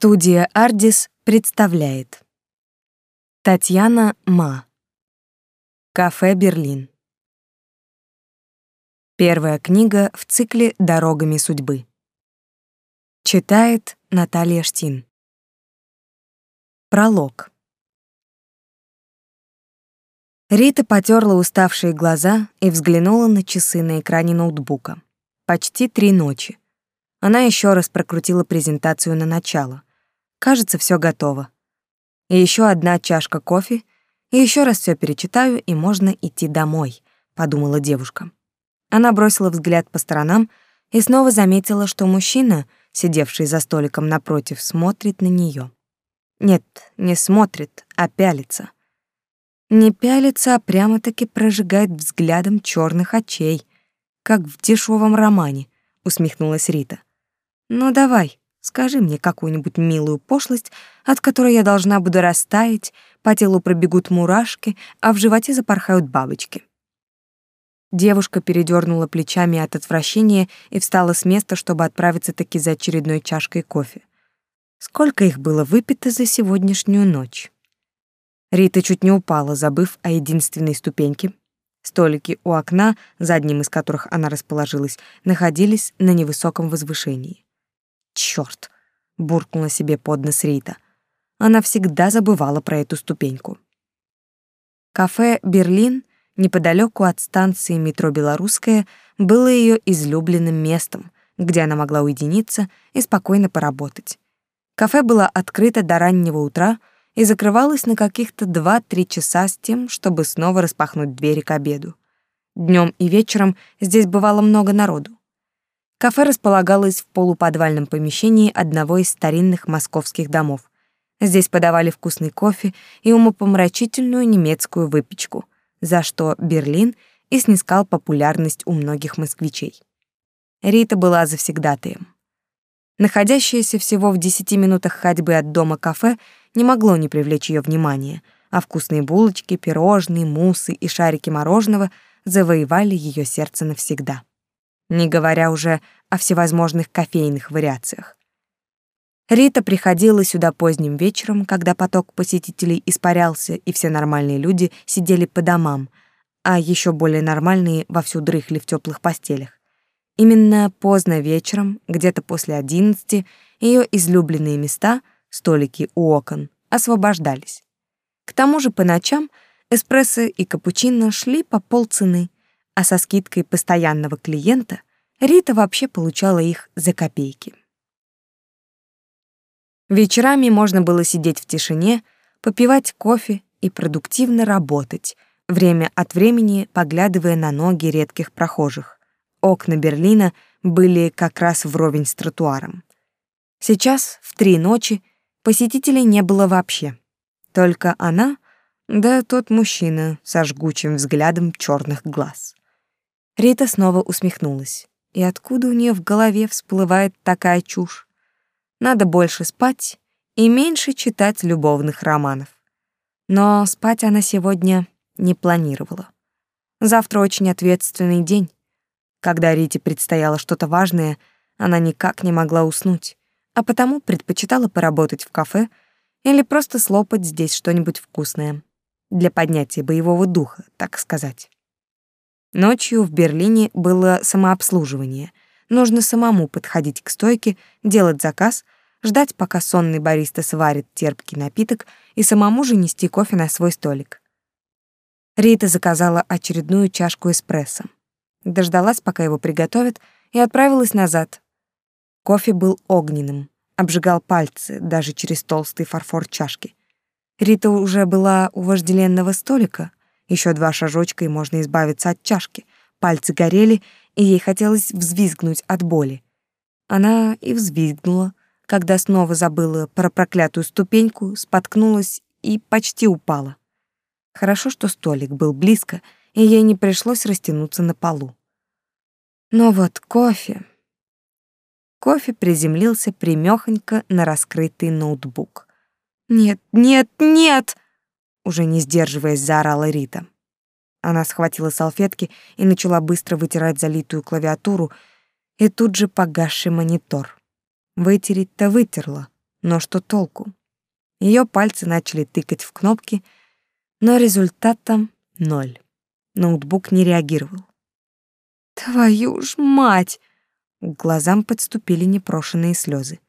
Студия «Ардис» представляет Татьяна Ма Кафе «Берлин» Первая книга в цикле «Дорогами судьбы» Читает Наталья Штин Пролог Рита потерла уставшие глаза и взглянула на часы на экране ноутбука. Почти три ночи. Она еще раз прокрутила презентацию на начало. Кажется, все готово. И еще одна чашка кофе, и еще раз все перечитаю, и можно идти домой, подумала девушка. Она бросила взгляд по сторонам и снова заметила, что мужчина, сидевший за столиком напротив, смотрит на нее. Нет, не смотрит, а пялится. Не пялится, а прямо-таки прожигает взглядом черных очей, как в дешевом романе, усмехнулась Рита. Ну давай, скажи мне какую-нибудь милую пошлость, от которой я должна буду растаять, по телу пробегут мурашки, а в животе запорхают бабочки. Девушка передернула плечами от отвращения и встала с места, чтобы отправиться таки за очередной чашкой кофе. Сколько их было выпито за сегодняшнюю ночь? Рита чуть не упала, забыв о единственной ступеньке. Столики у окна, за одним из которых она расположилась, находились на невысоком возвышении. Чёрт, буркнула себе под нос Рита. Она всегда забывала про эту ступеньку. Кафе «Берлин» неподалеку от станции метро «Белорусская» было ее излюбленным местом, где она могла уединиться и спокойно поработать. Кафе было открыто до раннего утра и закрывалось на каких-то 2-3 часа с тем, чтобы снова распахнуть двери к обеду. Днем и вечером здесь бывало много народу. Кафе располагалось в полуподвальном помещении одного из старинных московских домов. Здесь подавали вкусный кофе и умопомрачительную немецкую выпечку, за что Берлин и снискал популярность у многих москвичей. Рита была завсегдатаем. Находящееся всего в десяти минутах ходьбы от дома кафе не могло не привлечь ее внимания, а вкусные булочки, пирожные, муссы и шарики мороженого завоевали ее сердце навсегда не говоря уже о всевозможных кофейных вариациях. Рита приходила сюда поздним вечером, когда поток посетителей испарялся, и все нормальные люди сидели по домам, а еще более нормальные вовсю дрыхли в теплых постелях. Именно поздно вечером, где-то после одиннадцати, ее излюбленные места, столики у окон, освобождались. К тому же по ночам эспрессо и капучино шли по полцены, а со скидкой постоянного клиента Рита вообще получала их за копейки. Вечерами можно было сидеть в тишине, попивать кофе и продуктивно работать, время от времени поглядывая на ноги редких прохожих. Окна Берлина были как раз вровень с тротуаром. Сейчас, в три ночи, посетителей не было вообще. Только она, да тот мужчина со жгучим взглядом черных глаз. Рита снова усмехнулась. И откуда у нее в голове всплывает такая чушь? Надо больше спать и меньше читать любовных романов. Но спать она сегодня не планировала. Завтра очень ответственный день. Когда Рите предстояло что-то важное, она никак не могла уснуть, а потому предпочитала поработать в кафе или просто слопать здесь что-нибудь вкусное для поднятия боевого духа, так сказать. Ночью в Берлине было самообслуживание. Нужно самому подходить к стойке, делать заказ, ждать, пока сонный бариста сварит терпкий напиток и самому же нести кофе на свой столик. Рита заказала очередную чашку эспрессо. Дождалась, пока его приготовят, и отправилась назад. Кофе был огненным, обжигал пальцы даже через толстый фарфор чашки. Рита уже была у вожделенного столика, еще два шажочка, и можно избавиться от чашки. Пальцы горели, и ей хотелось взвизгнуть от боли. Она и взвизгнула, когда снова забыла про проклятую ступеньку, споткнулась и почти упала. Хорошо, что столик был близко, и ей не пришлось растянуться на полу. Но вот кофе... Кофе приземлился примёхонько на раскрытый ноутбук. «Нет, нет, нет!» Уже не сдерживаясь, заорала Рита. Она схватила салфетки и начала быстро вытирать залитую клавиатуру и тут же погасший монитор. Вытереть-то вытерла, Но что толку? Ее пальцы начали тыкать в кнопки, но результатом ноль. Ноутбук не реагировал. Твою ж мать! К глазам подступили непрошенные слезы.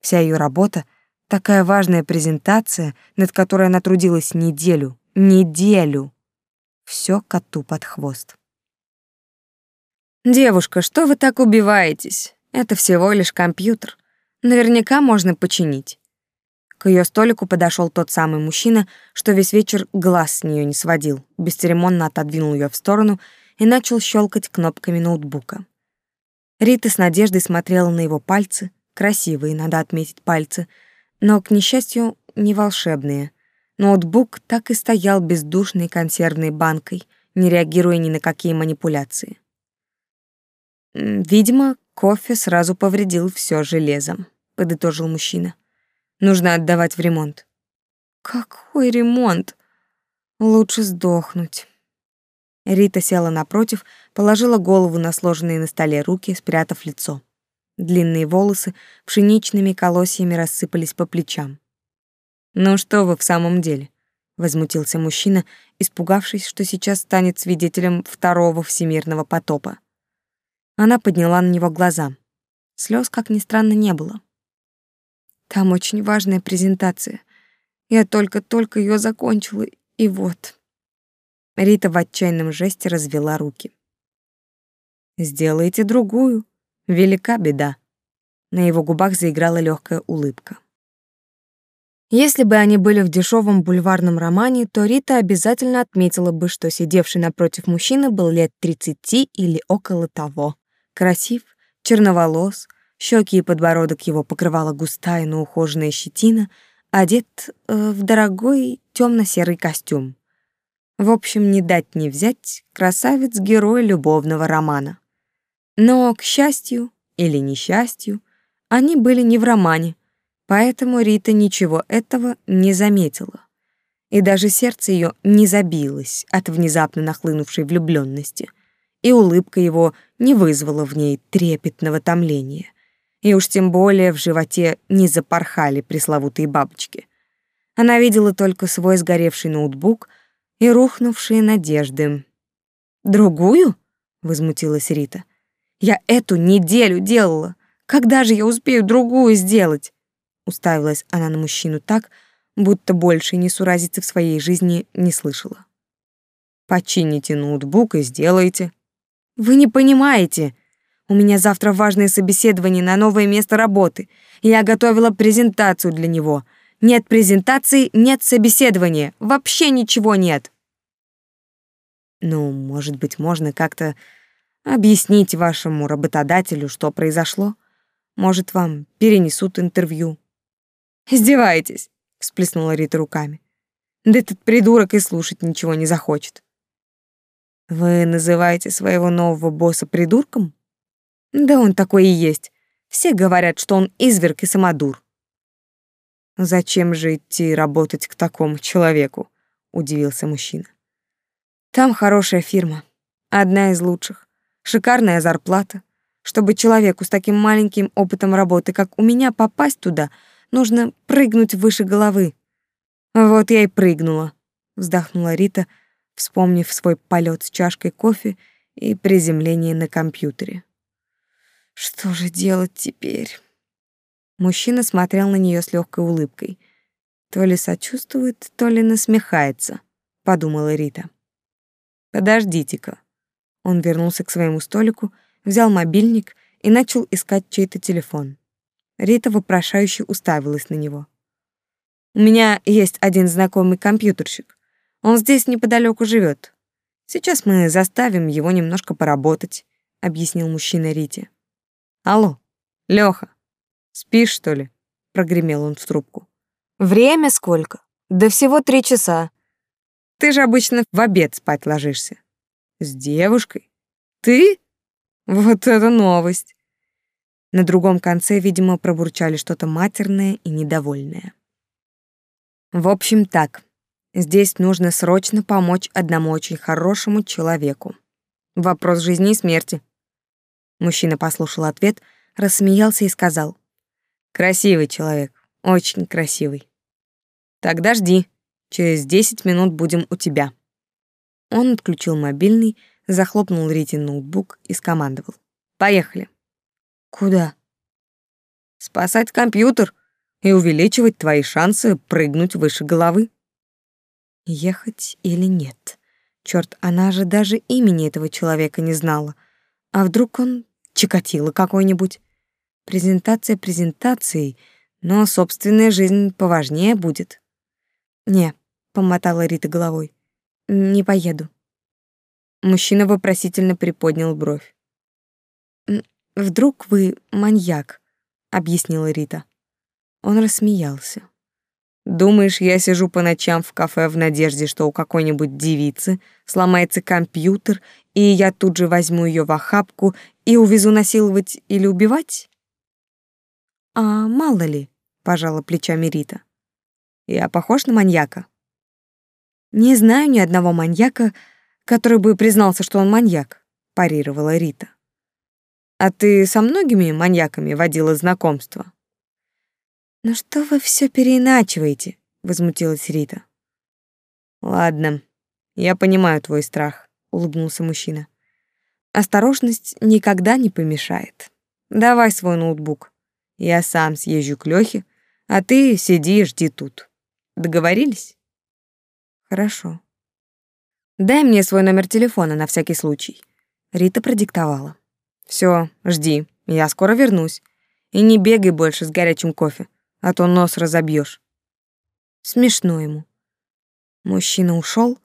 Вся ее работа, такая важная презентация, над которой она трудилась неделю, неделю. Все коту под хвост. Девушка, что вы так убиваетесь? Это всего лишь компьютер. Наверняка можно починить. К ее столику подошел тот самый мужчина, что весь вечер глаз с нее не сводил, бесцеремонно отодвинул ее в сторону и начал щелкать кнопками ноутбука. Рита с надеждой смотрела на его пальцы, красивые, надо отметить пальцы, но, к несчастью, не волшебные. Ноутбук так и стоял бездушной консервной банкой, не реагируя ни на какие манипуляции. Видимо, кофе сразу повредил все железом, подытожил мужчина. Нужно отдавать в ремонт. Какой ремонт? Лучше сдохнуть. Рита села напротив, положила голову на сложенные на столе руки, спрятав лицо. Длинные волосы пшеничными колосьями рассыпались по плечам. «Ну что вы в самом деле?» — возмутился мужчина, испугавшись, что сейчас станет свидетелем второго всемирного потопа. Она подняла на него глаза. Слез, как ни странно, не было. Там очень важная презентация. Я только-только ее закончила, и вот. Рита в отчаянном жесте развела руки. Сделайте другую. Велика беда. На его губах заиграла легкая улыбка. Если бы они были в дешевом бульварном романе, то Рита обязательно отметила бы, что сидевший напротив мужчины был лет 30 или около того. Красив, черноволос, Щеки и подбородок его покрывала густая, но ухоженная щетина, одет э, в дорогой темно-серый костюм. В общем, не дать не взять красавец-герой любовного романа. Но, к счастью или несчастью, они были не в романе, поэтому Рита ничего этого не заметила. И даже сердце ее не забилось от внезапно нахлынувшей влюбленности, и улыбка его не вызвала в ней трепетного томления и уж тем более в животе не запорхали пресловутые бабочки. Она видела только свой сгоревший ноутбук и рухнувшие надежды. «Другую?» — возмутилась Рита. «Я эту неделю делала. Когда же я успею другую сделать?» Уставилась она на мужчину так, будто больше несуразицы в своей жизни не слышала. «Почините ноутбук и сделайте». «Вы не понимаете!» У меня завтра важное собеседование на новое место работы. Я готовила презентацию для него. Нет презентации, нет собеседования. Вообще ничего нет. Ну, может быть, можно как-то объяснить вашему работодателю, что произошло? Может, вам перенесут интервью? Издеваетесь, всплеснула Рита руками. Да этот придурок и слушать ничего не захочет. Вы называете своего нового босса придурком? Да он такой и есть. Все говорят, что он изверг и самодур. Зачем же идти работать к такому человеку? удивился мужчина. Там хорошая фирма, одна из лучших. Шикарная зарплата. Чтобы человеку с таким маленьким опытом работы, как у меня, попасть туда, нужно прыгнуть выше головы. Вот я и прыгнула, вздохнула Рита, вспомнив свой полет с чашкой кофе и приземление на компьютере. Что же делать теперь? Мужчина смотрел на нее с легкой улыбкой. То ли сочувствует, то ли насмехается, подумала Рита. Подождите-ка. Он вернулся к своему столику, взял мобильник и начал искать чей-то телефон. Рита вопрошающе уставилась на него. У меня есть один знакомый компьютерщик. Он здесь неподалеку живет. Сейчас мы заставим его немножко поработать, объяснил мужчина Рите. Алло, Лёха, спишь, что ли? Прогремел он в трубку. Время сколько? Да всего три часа. Ты же обычно в обед спать ложишься. С девушкой? Ты? Вот это новость. На другом конце, видимо, пробурчали что-то матерное и недовольное. В общем, так. Здесь нужно срочно помочь одному очень хорошему человеку. Вопрос жизни и смерти. Мужчина послушал ответ, рассмеялся и сказал. «Красивый человек, Очень красивый. Тогда жди. Через десять минут будем у тебя. Он отключил мобильный, захлопнул Рите ноутбук и скомандовал. Поехали. Куда? Спасать компьютер и увеличивать твои шансы прыгнуть выше головы. Ехать или нет? Черт, она же даже имени этого человека не знала. А вдруг он Чикатило какой-нибудь? Презентация презентацией, но собственная жизнь поважнее будет. Не, помотала Рита головой. Не поеду. Мужчина вопросительно приподнял бровь. Вдруг вы маньяк, объяснила Рита. Он рассмеялся. Думаешь, я сижу по ночам в кафе в надежде, что у какой-нибудь девицы сломается компьютер, и я тут же возьму ее в охапку и увезу насиловать или убивать? А мало ли, пожала плечами Рита. Я похож на маньяка? Не знаю ни одного маньяка, который бы признался, что он маньяк, парировала Рита. А ты со многими маньяками водила знакомство? «Ну что вы все переиначиваете?» — возмутилась Рита. «Ладно, я понимаю твой страх», — улыбнулся мужчина. «Осторожность никогда не помешает. Давай свой ноутбук. Я сам съезжу к Лёхе, а ты сиди и жди тут. Договорились?» «Хорошо». «Дай мне свой номер телефона на всякий случай». Рита продиктовала. Все, жди, я скоро вернусь. И не бегай больше с горячим кофе а то нос разобьешь. Смешно ему. Мужчина ушел,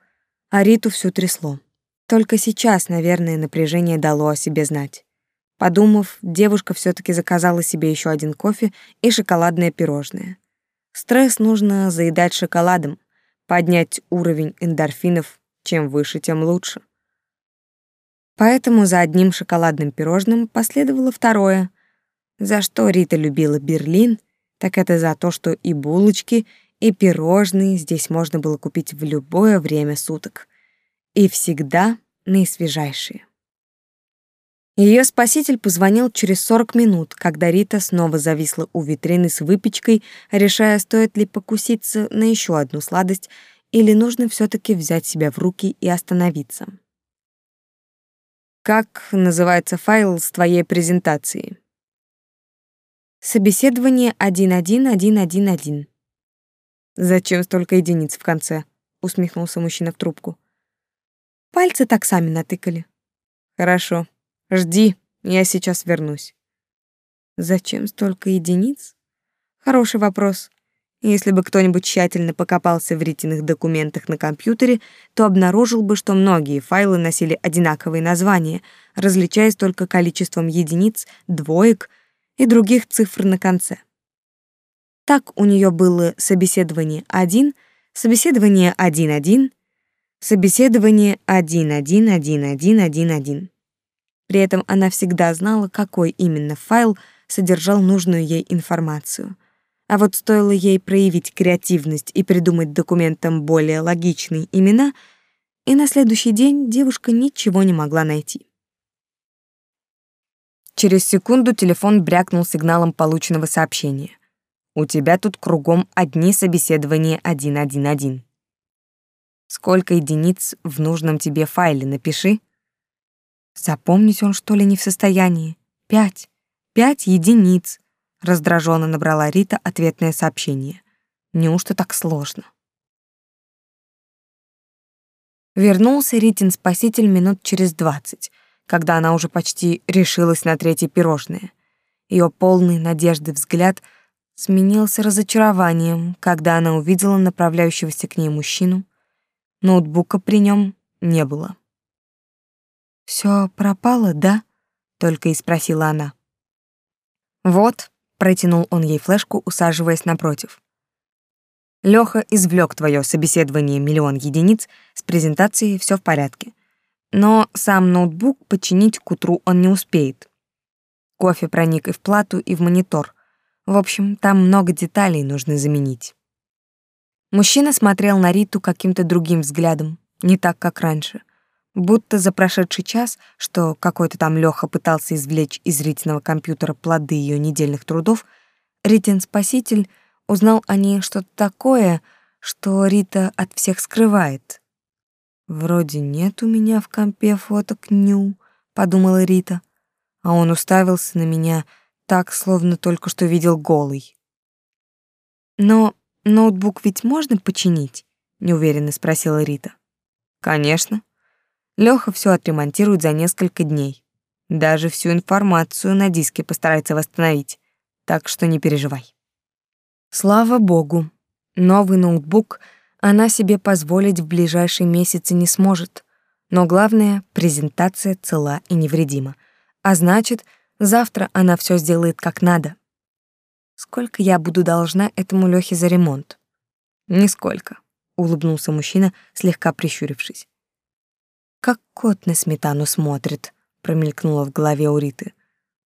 а Риту всю трясло. Только сейчас, наверное, напряжение дало о себе знать. Подумав, девушка все таки заказала себе еще один кофе и шоколадное пирожное. Стресс нужно заедать шоколадом, поднять уровень эндорфинов, чем выше, тем лучше. Поэтому за одним шоколадным пирожным последовало второе, за что Рита любила Берлин — так это за то, что и булочки, и пирожные здесь можно было купить в любое время суток. И всегда наисвежайшие. Ее спаситель позвонил через 40 минут, когда Рита снова зависла у витрины с выпечкой, решая, стоит ли покуситься на еще одну сладость или нужно все таки взять себя в руки и остановиться. «Как называется файл с твоей презентацией?» Собеседование 11111. Зачем столько единиц в конце? усмехнулся мужчина в трубку. Пальцы так сами натыкали. Хорошо. Жди, я сейчас вернусь. Зачем столько единиц? Хороший вопрос. Если бы кто-нибудь тщательно покопался в ритиных документах на компьютере, то обнаружил бы, что многие файлы носили одинаковые названия, различаясь только количеством единиц, двоек — и других цифр на конце. Так у нее было собеседование 1, собеседование 1.1, собеседование 1.1.1.1.1.1. При этом она всегда знала, какой именно файл содержал нужную ей информацию. А вот стоило ей проявить креативность и придумать документам более логичные имена, и на следующий день девушка ничего не могла найти. Через секунду телефон брякнул сигналом полученного сообщения. «У тебя тут кругом одни собеседования 111. Сколько единиц в нужном тебе файле напиши?» Запомнить он, что ли, не в состоянии? Пять. Пять единиц. Раздраженно набрала Рита ответное сообщение. Неужто так сложно? Вернулся Ритин спаситель минут через двадцать — когда она уже почти решилась на третье пирожное. Ее полный надежды взгляд сменился разочарованием, когда она увидела направляющегося к ней мужчину. Ноутбука при нем не было. Все пропало, да?» — только и спросила она. «Вот», — протянул он ей флешку, усаживаясь напротив. Лёха извлек твое собеседование миллион единиц, с презентацией все в порядке но сам ноутбук починить к утру он не успеет. Кофе проник и в плату, и в монитор. В общем, там много деталей нужно заменить. Мужчина смотрел на Риту каким-то другим взглядом, не так, как раньше. Будто за прошедший час, что какой-то там Лёха пытался извлечь из Ритиного компьютера плоды ее недельных трудов, Ритин-спаситель узнал о ней что-то такое, что Рита от всех скрывает. «Вроде нет у меня в компе фоток Ню», — подумала Рита, а он уставился на меня так, словно только что видел голый. «Но ноутбук ведь можно починить?» — неуверенно спросила Рита. «Конечно. Лёха всё отремонтирует за несколько дней. Даже всю информацию на диске постарается восстановить, так что не переживай». Слава богу, новый ноутбук она себе позволить в ближайшие месяцы не сможет. Но главное, презентация цела и невредима. А значит, завтра она всё сделает как надо. Сколько я буду должна этому Лёхе за ремонт? Нисколько, улыбнулся мужчина, слегка прищурившись. Как кот на сметану смотрит, промелькнуло в голове у Риты.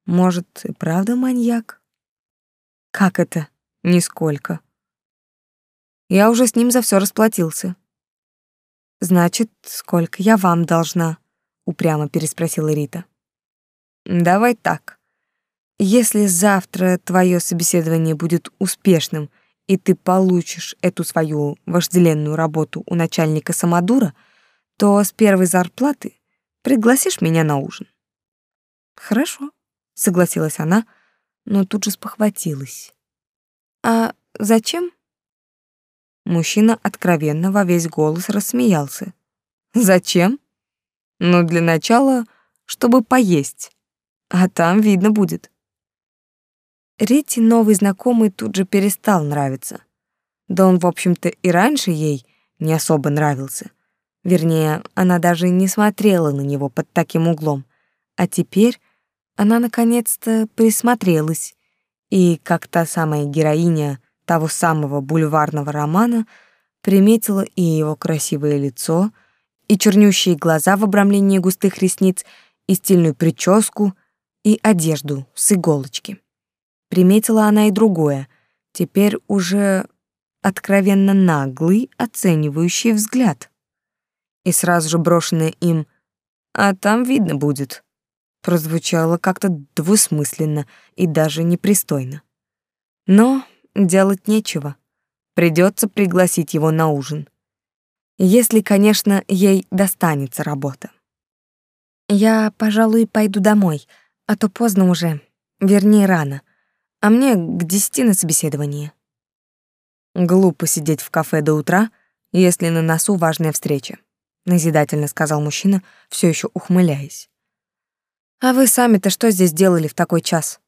Может, и правда маньяк? Как это? Нисколько. Я уже с ним за всё расплатился. Значит, сколько я вам должна? упрямо переспросила Рита. Давай так. Если завтра твое собеседование будет успешным, и ты получишь эту свою вожделенную работу у начальника Самодура, то с первой зарплаты пригласишь меня на ужин. Хорошо, согласилась она, но тут же спохватилась. А зачем? Мужчина откровенно во весь голос рассмеялся. Зачем? Ну, для начала, чтобы поесть. А там видно будет. Рите новый знакомый тут же перестал нравиться. Да он, в общем-то, и раньше ей не особо нравился. Вернее, она даже не смотрела на него под таким углом. А теперь она наконец-то присмотрелась, и, как та самая героиня того самого бульварного романа, приметила и его красивое лицо, и чернющие глаза в обрамлении густых ресниц, и стильную прическу, и одежду с иголочки. Приметила она и другое, теперь уже откровенно наглый, оценивающий взгляд. И сразу же брошенное им «А там видно будет» прозвучало как-то двусмысленно и даже непристойно. Но делать нечего. Придется пригласить его на ужин. Если, конечно, ей достанется работа. Я, пожалуй, пойду домой, а то поздно уже, вернее, рано а мне к десяти на собеседование. Глупо сидеть в кафе до утра, если на носу важная встреча, назидательно сказал мужчина, все еще ухмыляясь. А вы сами-то что здесь делали в такой час?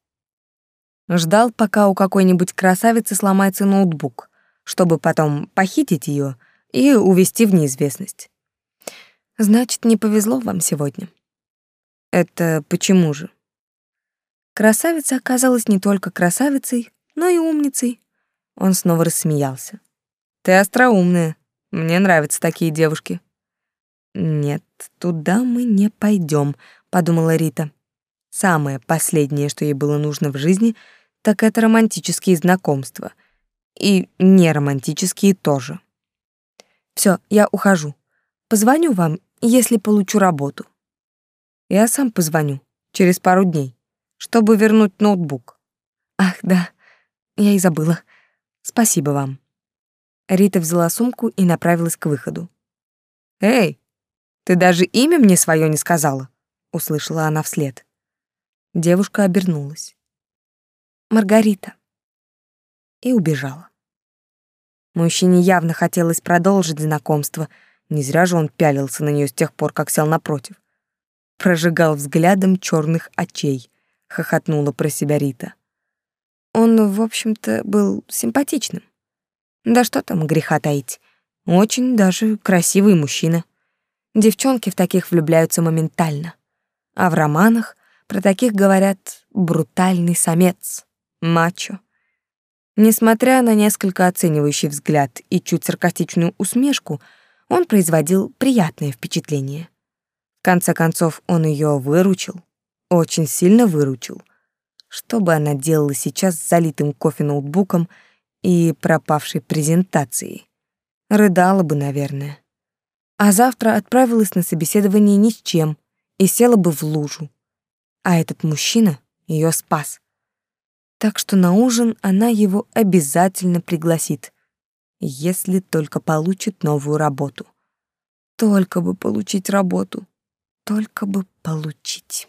Ждал, пока у какой-нибудь красавицы сломается ноутбук, чтобы потом похитить ее и увести в неизвестность. Значит, не повезло вам сегодня. Это почему же? Красавица оказалась не только красавицей, но и умницей. Он снова рассмеялся. Ты остроумная. Мне нравятся такие девушки. Нет, туда мы не пойдем, подумала Рита. Самое последнее, что ей было нужно в жизни, так это романтические знакомства. И неромантические тоже. Все, я ухожу. Позвоню вам, если получу работу. Я сам позвоню через пару дней чтобы вернуть ноутбук. Ах, да, я и забыла. Спасибо вам. Рита взяла сумку и направилась к выходу. Эй, ты даже имя мне свое не сказала, услышала она вслед. Девушка обернулась. Маргарита. И убежала. Мужчине явно хотелось продолжить знакомство. Не зря же он пялился на нее с тех пор, как сел напротив. Прожигал взглядом черных очей хохотнула про себя Рита. Он, в общем-то, был симпатичным. Да что там греха таить. Очень даже красивый мужчина. Девчонки в таких влюбляются моментально. А в романах про таких говорят брутальный самец, мачо. Несмотря на несколько оценивающий взгляд и чуть саркастичную усмешку, он производил приятное впечатление. В конце концов, он ее выручил, очень сильно выручил. Что бы она делала сейчас с залитым кофе ноутбуком и пропавшей презентацией? Рыдала бы, наверное. А завтра отправилась на собеседование ни с чем и села бы в лужу. А этот мужчина ее спас. Так что на ужин она его обязательно пригласит, если только получит новую работу. Только бы получить работу, только бы получить.